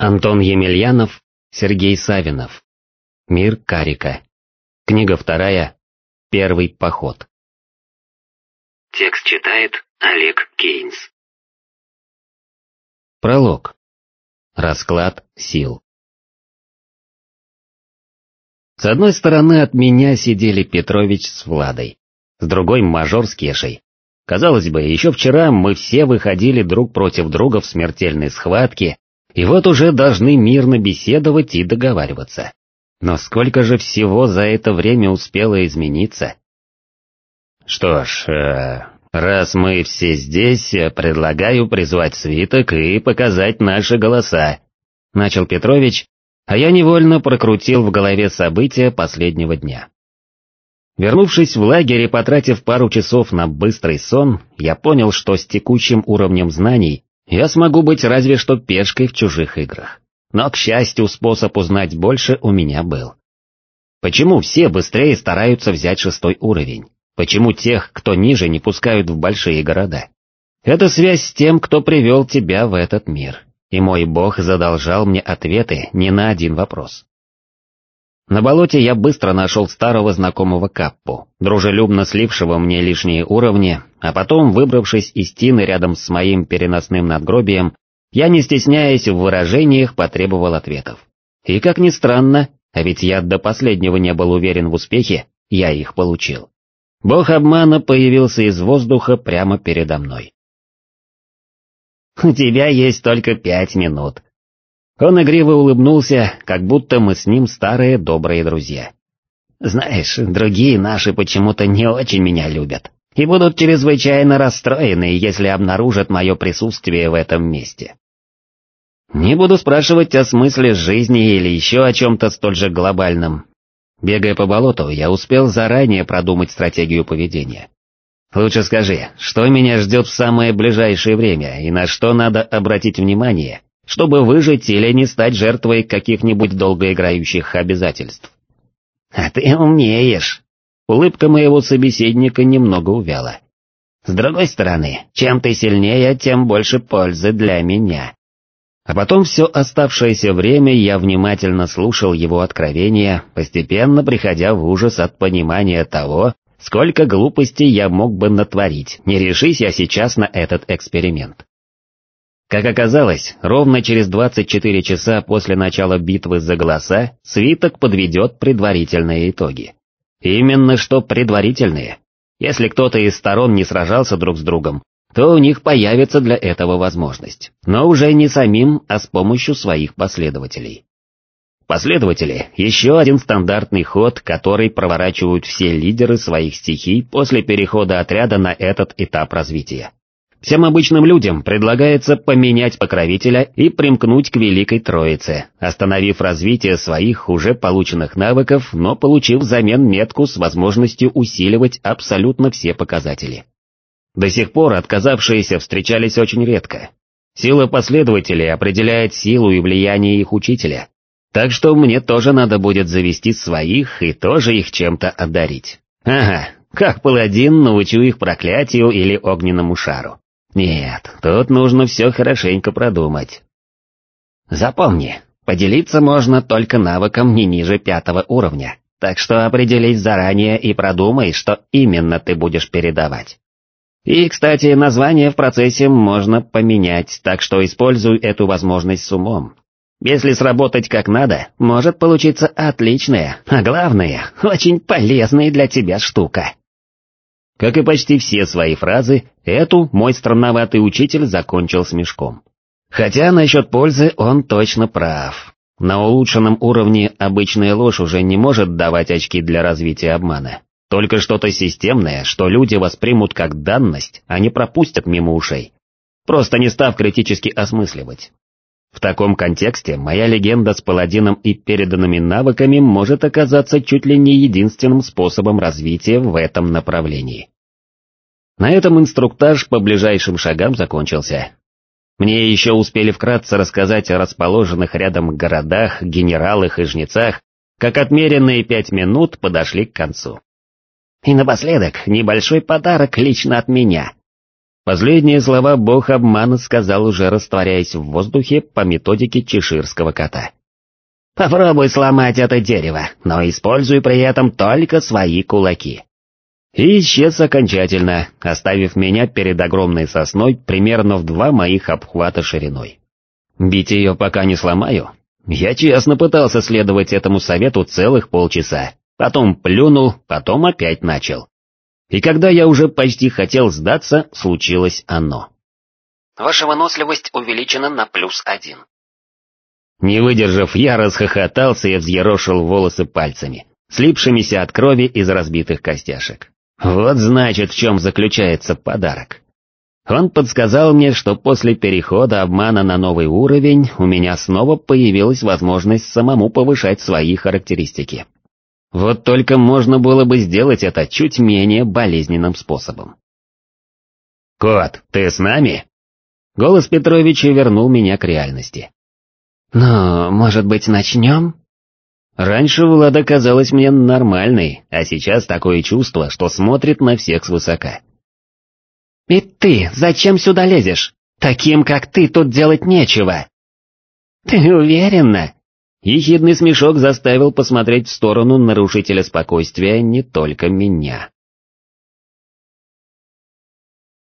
Антон Емельянов, Сергей Савинов. Мир Карика. Книга вторая. Первый поход. Текст читает Олег Кейнс. Пролог. Расклад сил. С одной стороны от меня сидели Петрович с Владой, с другой мажор с Кешей. Казалось бы, еще вчера мы все выходили друг против друга в смертельной схватке, и вот уже должны мирно беседовать и договариваться. Но сколько же всего за это время успело измениться? Что ж, э, раз мы все здесь, предлагаю призвать свиток и показать наши голоса, начал Петрович, а я невольно прокрутил в голове события последнего дня. Вернувшись в лагерь и потратив пару часов на быстрый сон, я понял, что с текущим уровнем знаний я смогу быть разве что пешкой в чужих играх. Но, к счастью, способ узнать больше у меня был. Почему все быстрее стараются взять шестой уровень? Почему тех, кто ниже, не пускают в большие города? Это связь с тем, кто привел тебя в этот мир, и мой бог задолжал мне ответы не на один вопрос. На болоте я быстро нашел старого знакомого Каппу, дружелюбно слившего мне лишние уровни, а потом, выбравшись из тины рядом с моим переносным надгробием, я, не стесняясь в выражениях, потребовал ответов. И как ни странно, а ведь я до последнего не был уверен в успехе, я их получил. Бог обмана появился из воздуха прямо передо мной. «У тебя есть только пять минут», он игриво улыбнулся, как будто мы с ним старые добрые друзья. «Знаешь, другие наши почему-то не очень меня любят и будут чрезвычайно расстроены, если обнаружат мое присутствие в этом месте. Не буду спрашивать о смысле жизни или еще о чем-то столь же глобальном. Бегая по болоту, я успел заранее продумать стратегию поведения. Лучше скажи, что меня ждет в самое ближайшее время и на что надо обратить внимание, чтобы выжить или не стать жертвой каких-нибудь долгоиграющих обязательств. «А ты умеешь!» Улыбка моего собеседника немного увяла. «С другой стороны, чем ты сильнее, тем больше пользы для меня». А потом все оставшееся время я внимательно слушал его откровения, постепенно приходя в ужас от понимания того, сколько глупостей я мог бы натворить, не решись я сейчас на этот эксперимент. Как оказалось, ровно через 24 часа после начала битвы за голоса свиток подведет предварительные итоги. Именно что предварительные. Если кто-то из сторон не сражался друг с другом, то у них появится для этого возможность, но уже не самим, а с помощью своих последователей. Последователи – еще один стандартный ход, который проворачивают все лидеры своих стихий после перехода отряда на этот этап развития. Всем обычным людям предлагается поменять покровителя и примкнуть к Великой Троице, остановив развитие своих уже полученных навыков, но получив взамен метку с возможностью усиливать абсолютно все показатели. До сих пор отказавшиеся встречались очень редко. Сила последователей определяет силу и влияние их учителя, так что мне тоже надо будет завести своих и тоже их чем-то одарить. Ага, как паладин научу их проклятию или огненному шару. Нет, тут нужно все хорошенько продумать. Запомни, поделиться можно только навыком не ниже пятого уровня, так что определись заранее и продумай, что именно ты будешь передавать. И, кстати, название в процессе можно поменять, так что используй эту возможность с умом. Если сработать как надо, может получиться отличная, а главное, очень полезная для тебя штука. Как и почти все свои фразы, эту мой странноватый учитель закончил смешком. Хотя насчет пользы он точно прав. На улучшенном уровне обычная ложь уже не может давать очки для развития обмана. Только что-то системное, что люди воспримут как данность, а не пропустят мимо ушей. Просто не став критически осмысливать. В таком контексте моя легенда с паладином и переданными навыками может оказаться чуть ли не единственным способом развития в этом направлении. На этом инструктаж по ближайшим шагам закончился. Мне еще успели вкратце рассказать о расположенных рядом городах, генералах и жнецах, как отмеренные пять минут подошли к концу. И напоследок небольшой подарок лично от меня. Последние слова бог обмана сказал уже растворяясь в воздухе по методике чеширского кота. «Попробуй сломать это дерево, но используй при этом только свои кулаки». И исчез окончательно, оставив меня перед огромной сосной примерно в два моих обхвата шириной. Бить ее пока не сломаю? Я честно пытался следовать этому совету целых полчаса, потом плюнул, потом опять начал. И когда я уже почти хотел сдаться, случилось оно. Ваша выносливость увеличена на плюс один. Не выдержав, я расхохотался и взъерошил волосы пальцами, слипшимися от крови из разбитых костяшек. Вот значит, в чем заключается подарок. Он подсказал мне, что после перехода обмана на новый уровень у меня снова появилась возможность самому повышать свои характеристики. Вот только можно было бы сделать это чуть менее болезненным способом. «Кот, ты с нами?» Голос Петровича вернул меня к реальности. «Ну, может быть, начнем?» Раньше Влада казалась мне нормальной, а сейчас такое чувство, что смотрит на всех свысока. «И ты зачем сюда лезешь? Таким, как ты, тут делать нечего!» «Ты уверена?» Ехидный смешок заставил посмотреть в сторону нарушителя спокойствия не только меня.